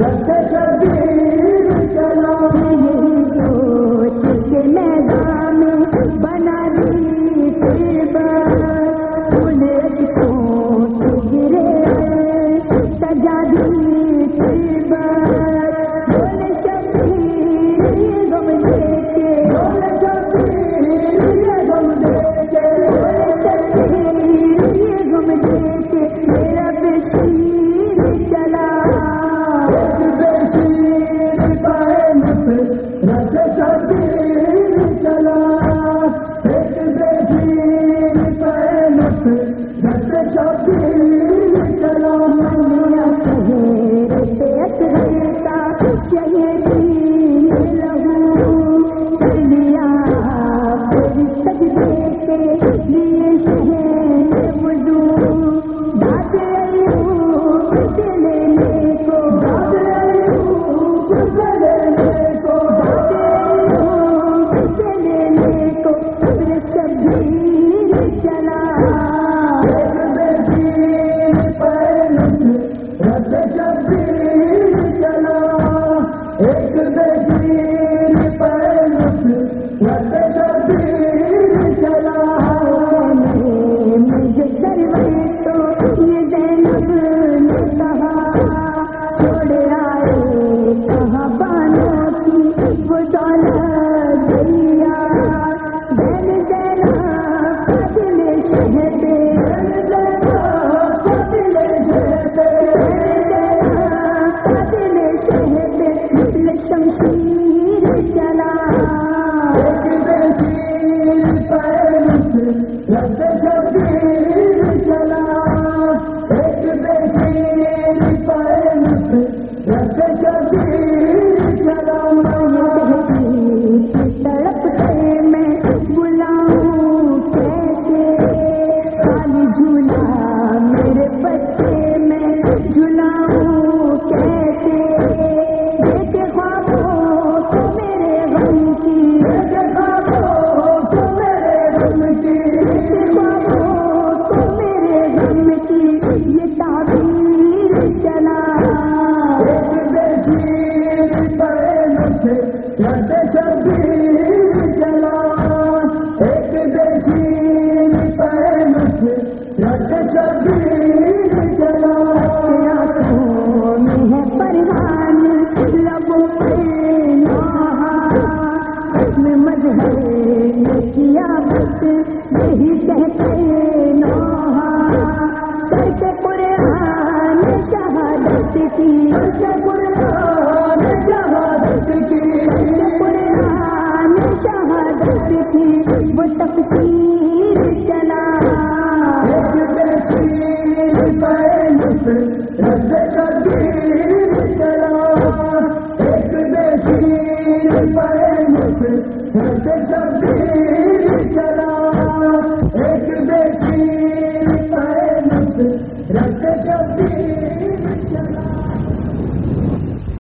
رکھ سب جب چلا ایک کے رکھ